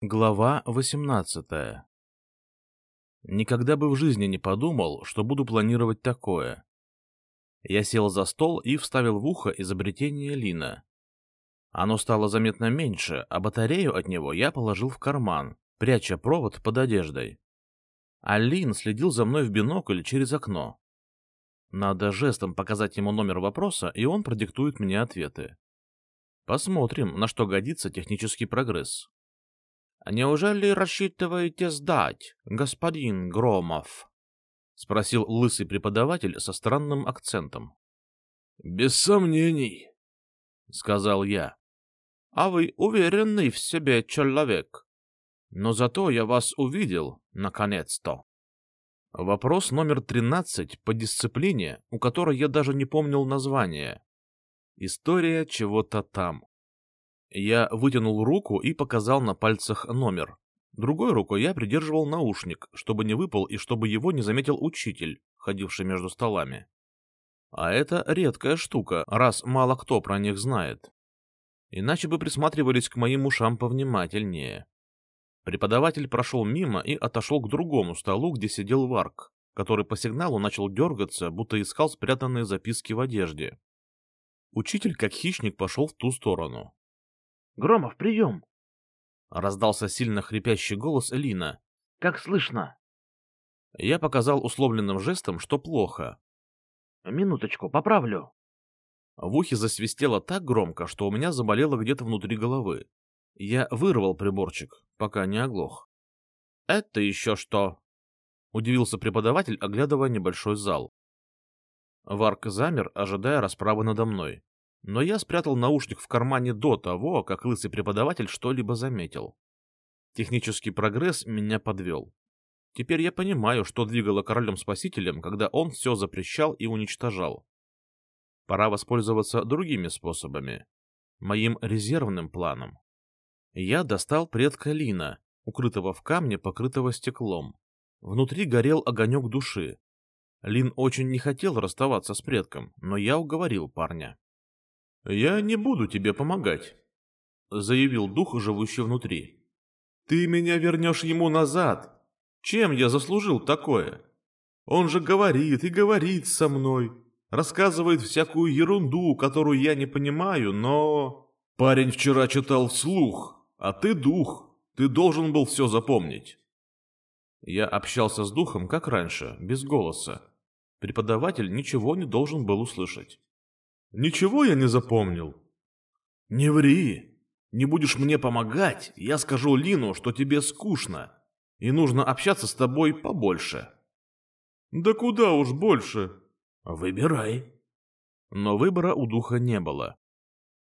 Глава 18 Никогда бы в жизни не подумал, что буду планировать такое. Я сел за стол и вставил в ухо изобретение Лина. Оно стало заметно меньше, а батарею от него я положил в карман, пряча провод под одеждой. А Лин следил за мной в бинокль через окно. Надо жестом показать ему номер вопроса, и он продиктует мне ответы. Посмотрим, на что годится технический прогресс. «Неужели рассчитываете сдать, господин Громов?» — спросил лысый преподаватель со странным акцентом. «Без сомнений», — сказал я. «А вы уверенный в себе человек. Но зато я вас увидел, наконец-то». Вопрос номер тринадцать по дисциплине, у которой я даже не помнил название. История чего-то там. Я вытянул руку и показал на пальцах номер. Другой рукой я придерживал наушник, чтобы не выпал и чтобы его не заметил учитель, ходивший между столами. А это редкая штука, раз мало кто про них знает. Иначе бы присматривались к моим ушам повнимательнее. Преподаватель прошел мимо и отошел к другому столу, где сидел Варк, который по сигналу начал дергаться, будто искал спрятанные записки в одежде. Учитель, как хищник, пошел в ту сторону. Громов, прием! — раздался сильно хрипящий голос Элина. — Как слышно? Я показал условленным жестом, что плохо. — Минуточку, поправлю. В ухе засвистело так громко, что у меня заболело где-то внутри головы. Я вырвал приборчик, пока не оглох. — Это еще что? — удивился преподаватель, оглядывая небольшой зал. Варк замер, ожидая расправы надо мной но я спрятал наушник в кармане до того, как лысый преподаватель что-либо заметил. Технический прогресс меня подвел. Теперь я понимаю, что двигало королем-спасителем, когда он все запрещал и уничтожал. Пора воспользоваться другими способами. Моим резервным планом. Я достал предка Лина, укрытого в камне, покрытого стеклом. Внутри горел огонек души. Лин очень не хотел расставаться с предком, но я уговорил парня. «Я не буду тебе помогать», — заявил дух, живущий внутри. «Ты меня вернешь ему назад. Чем я заслужил такое? Он же говорит и говорит со мной, рассказывает всякую ерунду, которую я не понимаю, но...» «Парень вчера читал вслух, а ты дух, ты должен был все запомнить». Я общался с духом, как раньше, без голоса. Преподаватель ничего не должен был услышать. Ничего я не запомнил. Не ври. Не будешь мне помогать, я скажу Лину, что тебе скучно, и нужно общаться с тобой побольше. Да куда уж больше. Выбирай. Но выбора у духа не было.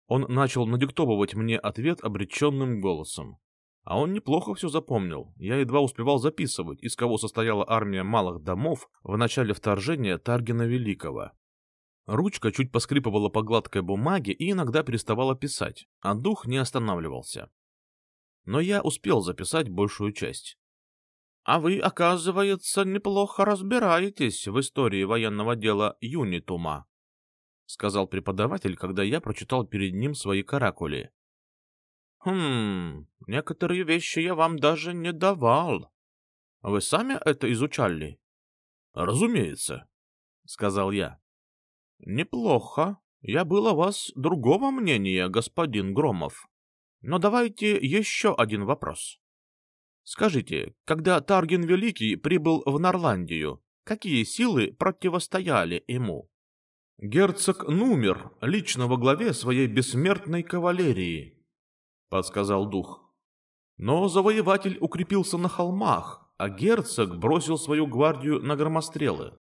Он начал надиктовывать мне ответ обреченным голосом. А он неплохо все запомнил. Я едва успевал записывать, из кого состояла армия малых домов в начале вторжения Таргина Великого. Ручка чуть поскрипывала по гладкой бумаге и иногда переставала писать, а дух не останавливался. Но я успел записать большую часть. — А вы, оказывается, неплохо разбираетесь в истории военного дела Юнитума, — сказал преподаватель, когда я прочитал перед ним свои каракули. — Хм, некоторые вещи я вам даже не давал. Вы сами это изучали? — Разумеется, — сказал я. Неплохо. Я был о вас другого мнения, господин Громов. Но давайте еще один вопрос. Скажите, когда Тарген Великий прибыл в Норландию, какие силы противостояли ему? Герцог Нумер лично во главе своей бессмертной кавалерии, подсказал дух. Но завоеватель укрепился на холмах, а герцог бросил свою гвардию на громострелы.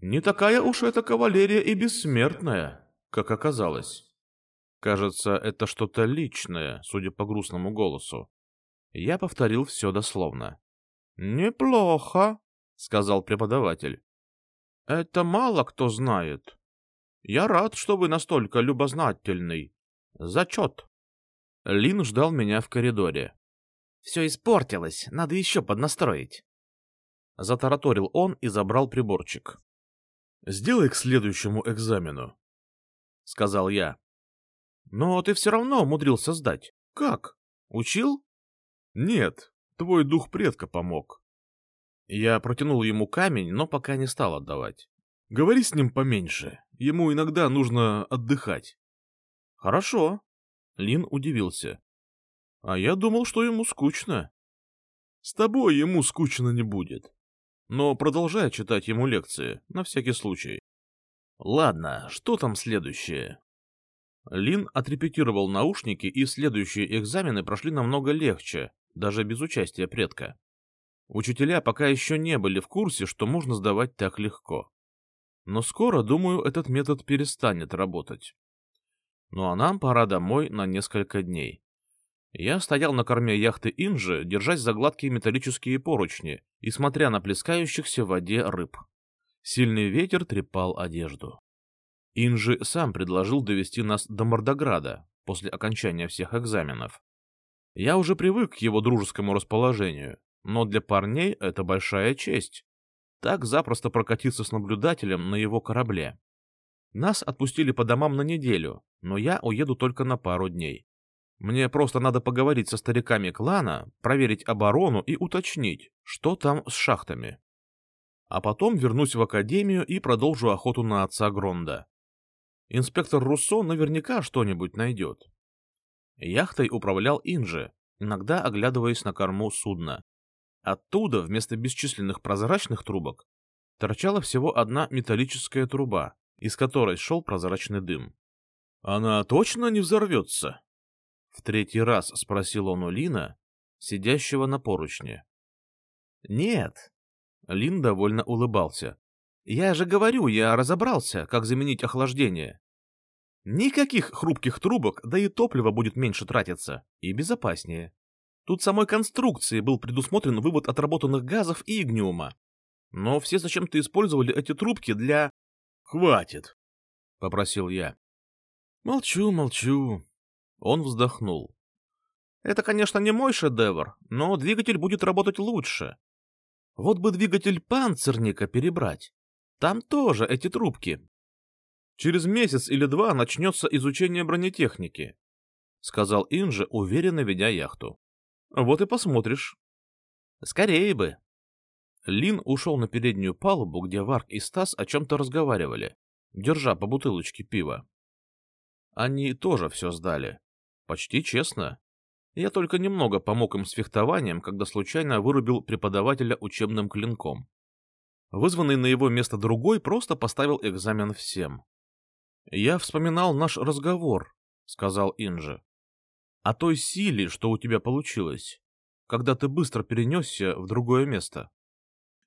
Не такая уж эта кавалерия и бессмертная, как оказалось. Кажется, это что-то личное, судя по грустному голосу. Я повторил все дословно. «Неплохо», — сказал преподаватель. «Это мало кто знает. Я рад, что вы настолько любознательный. Зачет». Лин ждал меня в коридоре. «Все испортилось, надо еще поднастроить». Затараторил он и забрал приборчик. Сделай к следующему экзамену, — сказал я. — Но ты все равно умудрился сдать. Как? Учил? Нет, твой дух предка помог. Я протянул ему камень, но пока не стал отдавать. Говори с ним поменьше, ему иногда нужно отдыхать. Хорошо. Лин удивился. А я думал, что ему скучно. С тобой ему скучно не будет. Но продолжай читать ему лекции, на всякий случай. Ладно, что там следующее? Лин отрепетировал наушники, и следующие экзамены прошли намного легче, даже без участия предка. Учителя пока еще не были в курсе, что можно сдавать так легко. Но скоро, думаю, этот метод перестанет работать. Ну а нам пора домой на несколько дней. Я стоял на корме яхты Инжи, держась за гладкие металлические поручни и смотря на плескающихся в воде рыб. Сильный ветер трепал одежду. Инжи сам предложил довести нас до Мордограда после окончания всех экзаменов. Я уже привык к его дружескому расположению, но для парней это большая честь. Так запросто прокатиться с наблюдателем на его корабле. Нас отпустили по домам на неделю, но я уеду только на пару дней. Мне просто надо поговорить со стариками клана, проверить оборону и уточнить, что там с шахтами. А потом вернусь в академию и продолжу охоту на отца Гронда. Инспектор Руссо наверняка что-нибудь найдет. Яхтой управлял Инжи, иногда оглядываясь на корму судна. Оттуда, вместо бесчисленных прозрачных трубок, торчала всего одна металлическая труба, из которой шел прозрачный дым. — Она точно не взорвется? — в третий раз спросил он у Лина, сидящего на поручне. — Нет. Лин довольно улыбался. — Я же говорю, я разобрался, как заменить охлаждение. Никаких хрупких трубок, да и топлива будет меньше тратиться, и безопаснее. Тут самой конструкции был предусмотрен вывод отработанных газов и игниума. Но все зачем-то использовали эти трубки для... — Хватит, — попросил я. — Молчу, молчу. Он вздохнул. — Это, конечно, не мой шедевр, но двигатель будет работать лучше. Вот бы двигатель панцирника перебрать. Там тоже эти трубки. Через месяц или два начнется изучение бронетехники, — сказал Инжи, уверенно ведя яхту. Вот и посмотришь. Скорее бы. Лин ушел на переднюю палубу, где Варк и Стас о чем-то разговаривали, держа по бутылочке пива. Они тоже все сдали. Почти честно. Я только немного помог им с фехтованием, когда случайно вырубил преподавателя учебным клинком. Вызванный на его место другой просто поставил экзамен всем. «Я вспоминал наш разговор», — сказал Инжи о той силе, что у тебя получилось, когда ты быстро перенесся в другое место.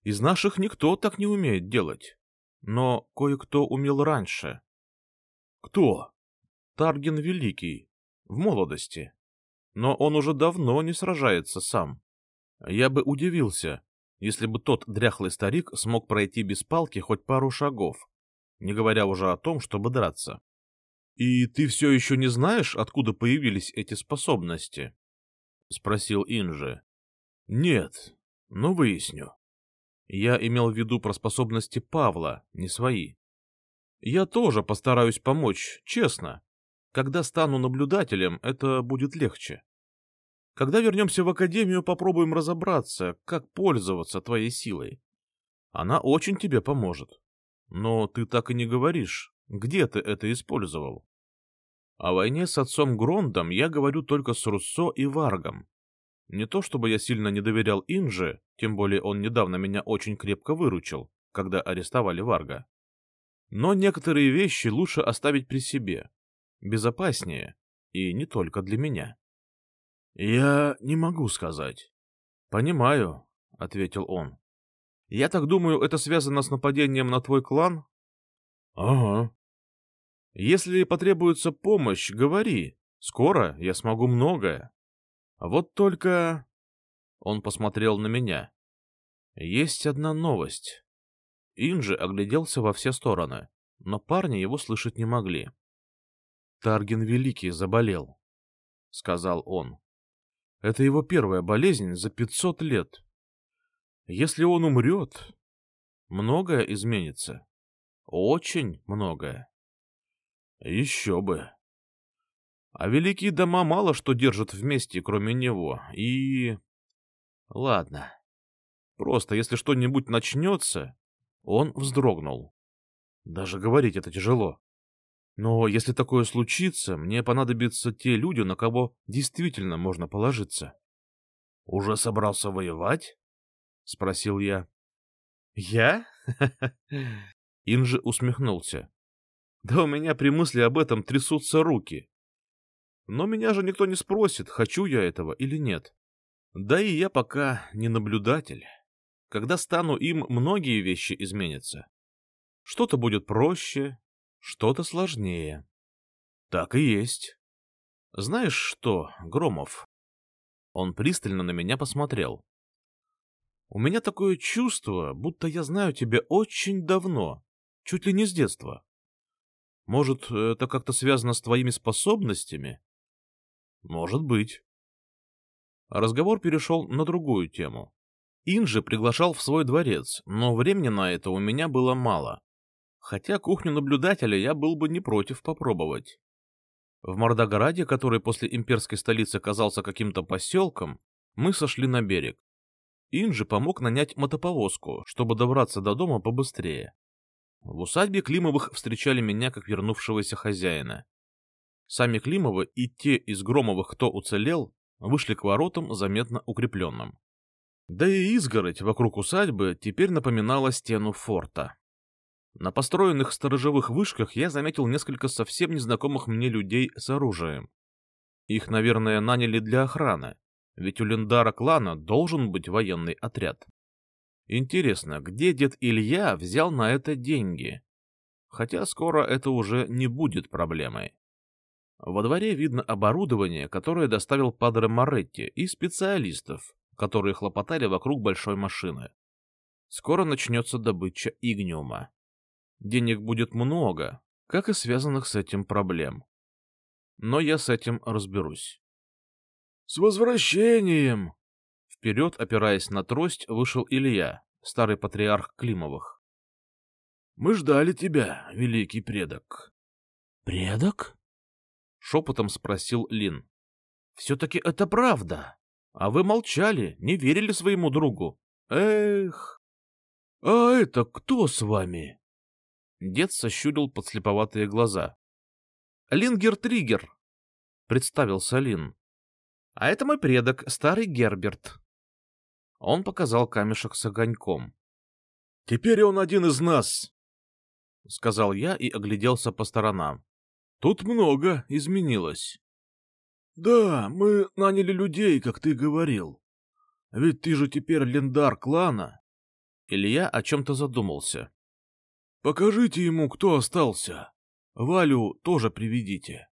Из наших никто так не умеет делать, но кое-кто умел раньше. Кто? Тарген Великий, в молодости. Но он уже давно не сражается сам. Я бы удивился, если бы тот дряхлый старик смог пройти без палки хоть пару шагов, не говоря уже о том, чтобы драться. — И ты все еще не знаешь, откуда появились эти способности? — спросил Инжи. — Нет, но выясню. Я имел в виду про способности Павла, не свои. Я тоже постараюсь помочь, честно. Когда стану наблюдателем, это будет легче. Когда вернемся в Академию, попробуем разобраться, как пользоваться твоей силой. Она очень тебе поможет. Но ты так и не говоришь, где ты это использовал? О войне с отцом Грондом я говорю только с Руссо и Варгом. Не то чтобы я сильно не доверял Инже, тем более он недавно меня очень крепко выручил, когда арестовали Варга. Но некоторые вещи лучше оставить при себе. Безопаснее, и не только для меня. — Я не могу сказать. — Понимаю, — ответил он. — Я так думаю, это связано с нападением на твой клан? — Ага. Если потребуется помощь, говори. Скоро я смогу многое. Вот только... Он посмотрел на меня. Есть одна новость. Инжи огляделся во все стороны, но парни его слышать не могли. Тарген Великий заболел, — сказал он. Это его первая болезнь за пятьсот лет. Если он умрет, многое изменится. Очень многое. Еще бы. А великие дома мало что держат вместе, кроме него. И... Ладно. Просто, если что-нибудь начнется... Он вздрогнул. Даже говорить это тяжело. Но если такое случится, мне понадобятся те люди, на кого действительно можно положиться. — Уже собрался воевать? — спросил я. — Я? Инжи усмехнулся. — Да у меня при мысли об этом трясутся руки. Но меня же никто не спросит, хочу я этого или нет. Да и я пока не наблюдатель. Когда стану им, многие вещи изменятся. Что-то будет проще, что-то сложнее. Так и есть. Знаешь что, Громов? Он пристально на меня посмотрел. У меня такое чувство, будто я знаю тебя очень давно, чуть ли не с детства. Может, это как-то связано с твоими способностями? Может быть. Разговор перешел на другую тему. Инжи приглашал в свой дворец, но времени на это у меня было мало. Хотя кухню наблюдателя я был бы не против попробовать. В Мордограде, который после имперской столицы казался каким-то поселком, мы сошли на берег. Инжи помог нанять мотоповозку, чтобы добраться до дома побыстрее. В усадьбе Климовых встречали меня как вернувшегося хозяина. Сами Климовы и те из Громовых, кто уцелел, вышли к воротам заметно укрепленным. Да и изгородь вокруг усадьбы теперь напоминала стену форта. На построенных сторожевых вышках я заметил несколько совсем незнакомых мне людей с оружием. Их, наверное, наняли для охраны, ведь у Лендара клана должен быть военный отряд. Интересно, где дед Илья взял на это деньги? Хотя скоро это уже не будет проблемой. Во дворе видно оборудование, которое доставил Падре Моретти, и специалистов, которые хлопотали вокруг большой машины. Скоро начнется добыча игниума. Денег будет много, как и связанных с этим проблем. Но я с этим разберусь. — С возвращением! Вперед, опираясь на трость, вышел Илья, старый патриарх Климовых. — Мы ждали тебя, великий предок. — Предок? шепотом спросил Лин. Все-таки это правда. А вы молчали, не верили своему другу. Эх. А это кто с вами? Дед сощурил подслеповатые глаза. Лингер Триггер, представился Лин. А это мой предок, старый Герберт. Он показал камешек с огоньком. Теперь он один из нас, сказал я и огляделся по сторонам. Тут много изменилось. — Да, мы наняли людей, как ты говорил. Ведь ты же теперь лендар клана. Илья о чем-то задумался. — Покажите ему, кто остался. Валю тоже приведите.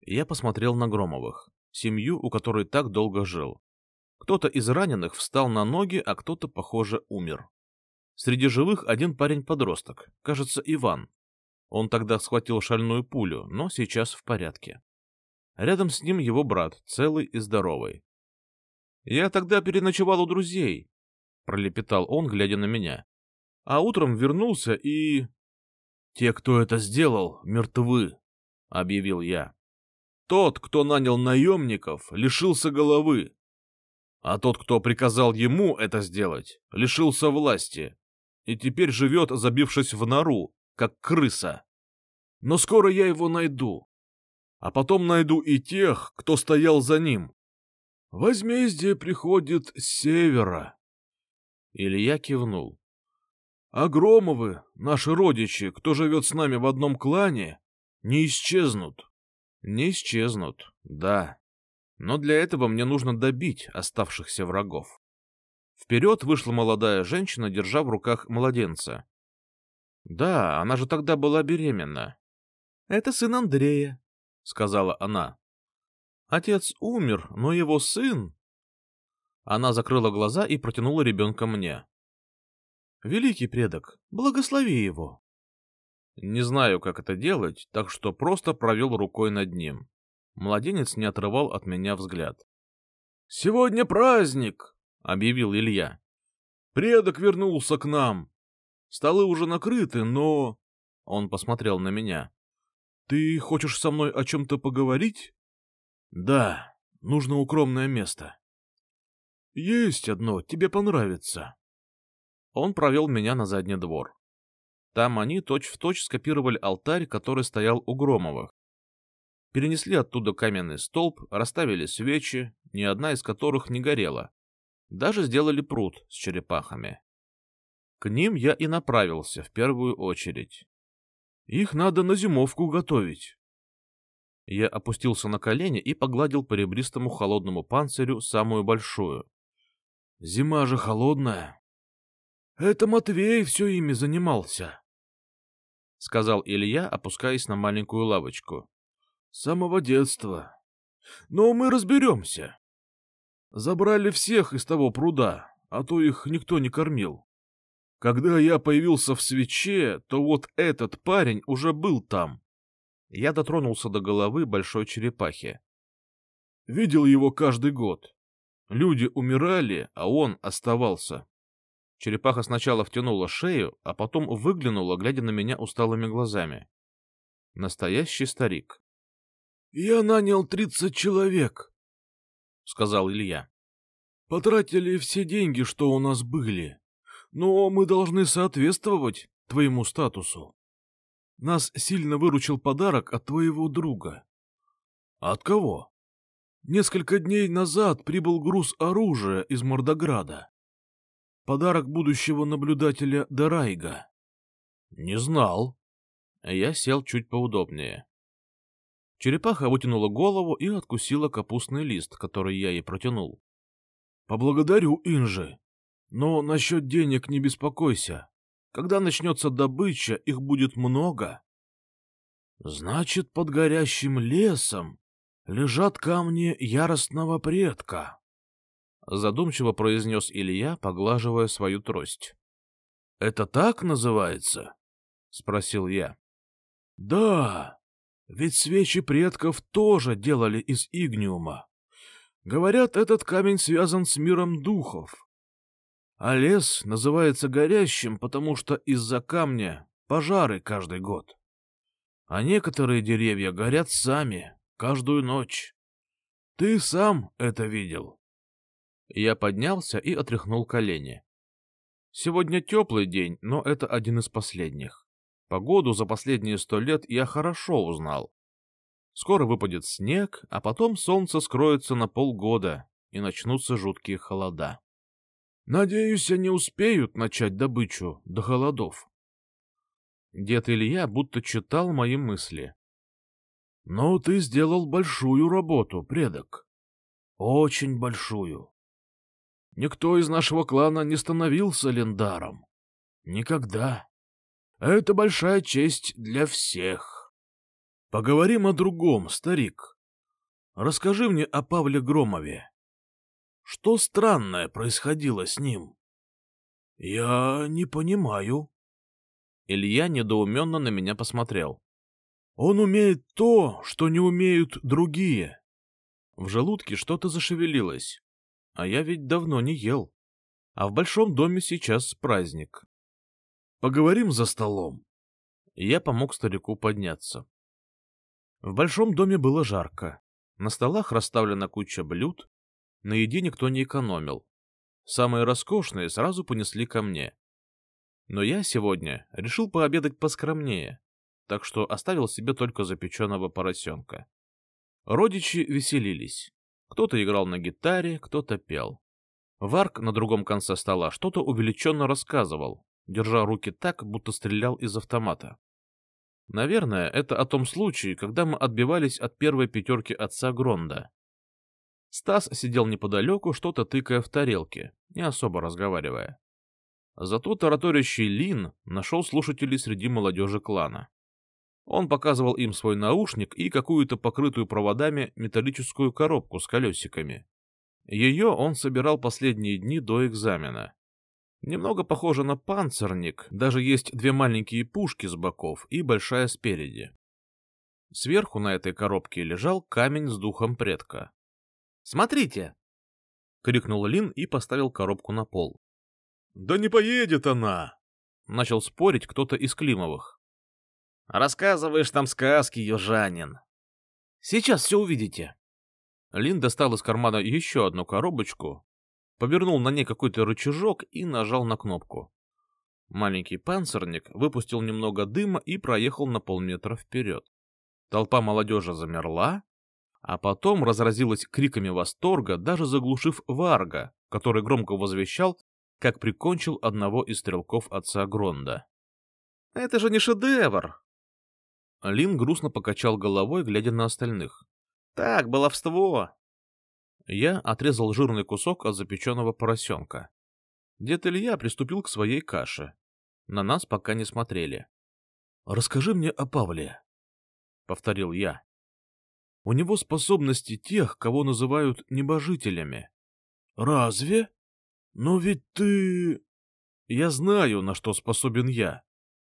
Я посмотрел на Громовых, семью, у которой так долго жил. Кто-то из раненых встал на ноги, а кто-то, похоже, умер. Среди живых один парень-подросток, кажется, Иван, он тогда схватил шальную пулю, но сейчас в порядке. Рядом с ним его брат, целый и здоровый. «Я тогда переночевал у друзей», — пролепетал он, глядя на меня. А утром вернулся и... «Те, кто это сделал, мертвы», — объявил я. «Тот, кто нанял наемников, лишился головы, а тот, кто приказал ему это сделать, лишился власти и теперь живет, забившись в нору, как крыса. Но скоро я его найду. А потом найду и тех, кто стоял за ним. Возмездие приходит с севера. Илья кивнул. А Громовы, наши родичи, кто живет с нами в одном клане, не исчезнут. Не исчезнут, да. Но для этого мне нужно добить оставшихся врагов. Вперед вышла молодая женщина, держа в руках младенца. Да, она же тогда была беременна. — Это сын Андрея, — сказала она. Отец умер, но его сын... Она закрыла глаза и протянула ребенка мне. — Великий предок, благослови его. Не знаю, как это делать, так что просто провел рукой над ним. Младенец не отрывал от меня взгляд. — Сегодня праздник, — объявил Илья. — Предок вернулся к нам. Столы уже накрыты, но... Он посмотрел на меня. Ты хочешь со мной о чем-то поговорить? Да, нужно укромное место. Есть одно, тебе понравится. Он провел меня на задний двор. Там они точь-в-точь точь скопировали алтарь, который стоял у Громовых. Перенесли оттуда каменный столб, расставили свечи, ни одна из которых не горела. Даже сделали пруд с черепахами. К ним я и направился в первую очередь. Их надо на зимовку готовить. Я опустился на колени и погладил по ребристому холодному панцирю самую большую. Зима же холодная. Это Матвей все ими занимался, — сказал Илья, опускаясь на маленькую лавочку. С самого детства. Но мы разберемся. Забрали всех из того пруда, а то их никто не кормил. Когда я появился в свече, то вот этот парень уже был там. Я дотронулся до головы большой черепахи. Видел его каждый год. Люди умирали, а он оставался. Черепаха сначала втянула шею, а потом выглянула, глядя на меня усталыми глазами. Настоящий старик. — Я нанял тридцать человек, — сказал Илья. — Потратили все деньги, что у нас были. Но мы должны соответствовать твоему статусу. Нас сильно выручил подарок от твоего друга. От кого? Несколько дней назад прибыл груз оружия из Мордограда. Подарок будущего наблюдателя Дарайга. Не знал. Я сел чуть поудобнее. Черепаха вытянула голову и откусила капустный лист, который я ей протянул. — Поблагодарю, Инжи. Но насчет денег не беспокойся. Когда начнется добыча, их будет много. Значит, под горящим лесом лежат камни яростного предка. Задумчиво произнес Илья, поглаживая свою трость. — Это так называется? — спросил я. — Да, ведь свечи предков тоже делали из игниума. Говорят, этот камень связан с миром духов. А лес называется горящим, потому что из-за камня пожары каждый год. А некоторые деревья горят сами, каждую ночь. Ты сам это видел. Я поднялся и отряхнул колени. Сегодня теплый день, но это один из последних. Погоду за последние сто лет я хорошо узнал. Скоро выпадет снег, а потом солнце скроется на полгода, и начнутся жуткие холода. Надеюсь, они успеют начать добычу до холодов. Дед Илья будто читал мои мысли. Но «Ну, ты сделал большую работу, предок. Очень большую. Никто из нашего клана не становился лендаром. Никогда. Это большая честь для всех. Поговорим о другом, старик. Расскажи мне о Павле Громове. Что странное происходило с ним? — Я не понимаю. Илья недоуменно на меня посмотрел. — Он умеет то, что не умеют другие. В желудке что-то зашевелилось. А я ведь давно не ел. А в большом доме сейчас праздник. Поговорим за столом. Я помог старику подняться. В большом доме было жарко. На столах расставлена куча блюд, на еде никто не экономил. Самые роскошные сразу понесли ко мне. Но я сегодня решил пообедать поскромнее, так что оставил себе только запеченного поросенка. Родичи веселились. Кто-то играл на гитаре, кто-то пел. Варк на другом конце стола что-то увеличенно рассказывал, держа руки так, будто стрелял из автомата. Наверное, это о том случае, когда мы отбивались от первой пятерки отца Гронда. Стас сидел неподалеку, что-то тыкая в тарелки, не особо разговаривая. Зато тараторящий Лин нашел слушателей среди молодежи клана. Он показывал им свой наушник и какую-то покрытую проводами металлическую коробку с колесиками. Ее он собирал последние дни до экзамена. Немного похоже на панцирник, даже есть две маленькие пушки с боков и большая спереди. Сверху на этой коробке лежал камень с духом предка. Смотрите!» — крикнул Лин и поставил коробку на пол. «Да не поедет она!» — начал спорить кто-то из Климовых. Рассказываешь там сказки, южанин. Сейчас все увидите. Лин достал из кармана еще одну коробочку, повернул на ней какой-то рычажок и нажал на кнопку. Маленький панцирник выпустил немного дыма и проехал на полметра вперед. Толпа молодежи замерла, а потом разразилась криками восторга, даже заглушив Варга, который громко возвещал, как прикончил одного из стрелков отца Гронда. «Это же не шедевр!» Лин грустно покачал головой, глядя на остальных. «Так, баловство!» Я отрезал жирный кусок от запеченного поросенка. Дед Илья приступил к своей каше. На нас пока не смотрели. «Расскажи мне о Павле», — повторил я. «У него способности тех, кого называют небожителями». «Разве? Но ведь ты...» «Я знаю, на что способен я,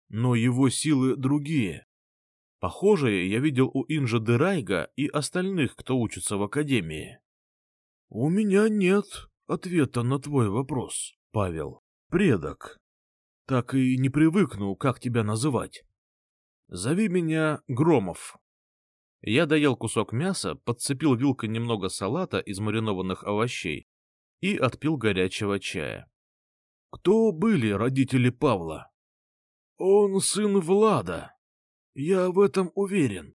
но его силы другие. Похожие я видел у Инжа Дерайга и остальных, кто учится в Академии». «У меня нет ответа на твой вопрос, Павел. Предок. Так и не привыкну, как тебя называть. Зови меня Громов». Я доел кусок мяса, подцепил вилкой немного салата из маринованных овощей и отпил горячего чая. «Кто были родители Павла?» «Он сын Влада. Я в этом уверен.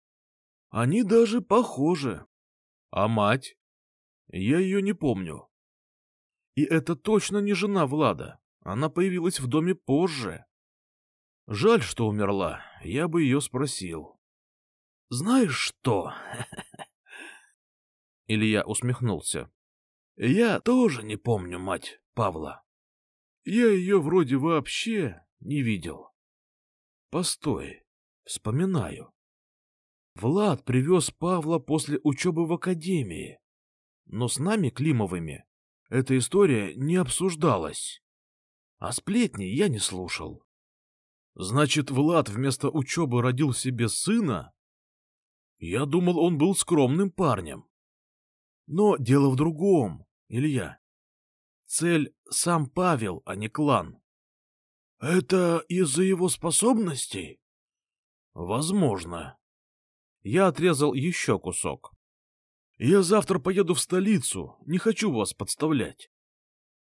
Они даже похожи. А мать?» Я ее не помню. И это точно не жена Влада. Она появилась в доме позже. Жаль, что умерла. Я бы ее спросил. Знаешь что? Илья усмехнулся. Я тоже не помню мать Павла. Я ее вроде вообще не видел. Постой, вспоминаю. Влад привез Павла после учебы в академии. Но с нами, Климовыми, эта история не обсуждалась. А сплетни я не слушал. Значит, Влад вместо учебы родил себе сына? Я думал, он был скромным парнем. Но дело в другом, Илья. Цель сам Павел, а не клан. Это из-за его способностей? Возможно. Я отрезал еще кусок. Я завтра поеду в столицу, не хочу вас подставлять.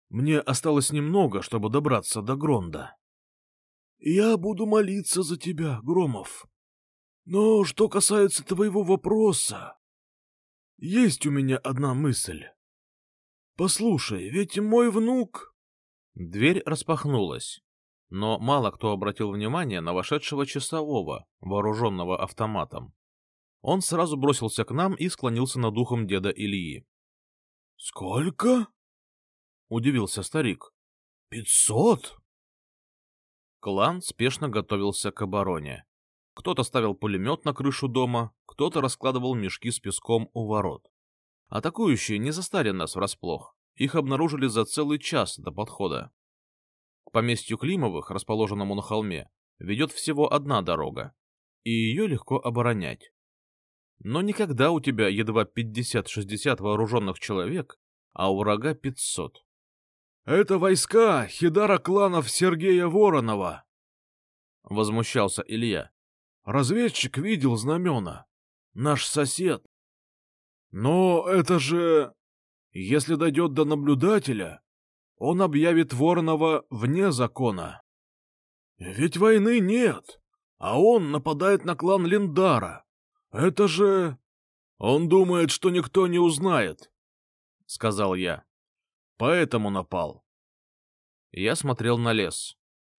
Мне осталось немного, чтобы добраться до Гронда. Я буду молиться за тебя, Громов. Но что касается твоего вопроса, есть у меня одна мысль. Послушай, ведь мой внук... Дверь распахнулась, но мало кто обратил внимание на вошедшего часового, вооруженного автоматом. Он сразу бросился к нам и склонился над ухом деда Ильи. — Сколько? — удивился старик. — Пятьсот? Клан спешно готовился к обороне. Кто-то ставил пулемет на крышу дома, кто-то раскладывал мешки с песком у ворот. Атакующие не застали нас врасплох. Их обнаружили за целый час до подхода. К поместью Климовых, расположенному на холме, ведет всего одна дорога, и ее легко оборонять. Но никогда у тебя едва 50-60 вооруженных человек, а у врага 500. «Это войска Хидара кланов Сергея Воронова!» Возмущался Илья. «Разведчик видел знамена. Наш сосед. Но это же... Если дойдет до наблюдателя, он объявит Воронова вне закона. Ведь войны нет, а он нападает на клан Линдара. «Это же... Он думает, что никто не узнает», — сказал я. «Поэтому напал». Я смотрел на лес.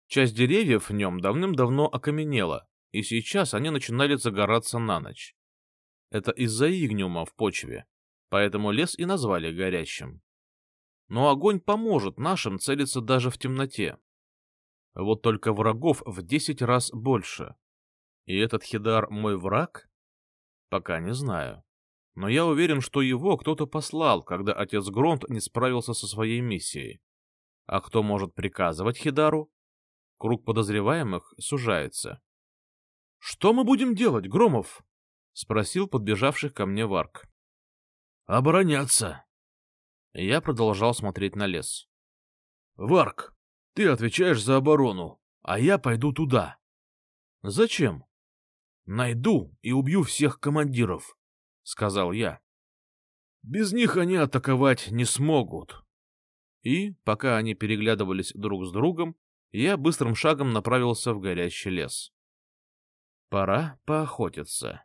Часть деревьев в нем давным-давно окаменела, и сейчас они начинали загораться на ночь. Это из-за игниума в почве, поэтому лес и назвали горящим. Но огонь поможет нашим целиться даже в темноте. Вот только врагов в десять раз больше. И этот Хидар мой враг? Пока не знаю. Но я уверен, что его кто-то послал, когда отец Гронт не справился со своей миссией. А кто может приказывать Хидару? Круг подозреваемых сужается. — Что мы будем делать, Громов? — спросил подбежавших ко мне Варк. — Обороняться. Я продолжал смотреть на лес. — Варк, ты отвечаешь за оборону, а я пойду туда. — Зачем? найду и убью всех командиров, — сказал я. Без них они атаковать не смогут. И, пока они переглядывались друг с другом, я быстрым шагом направился в горящий лес. Пора поохотиться.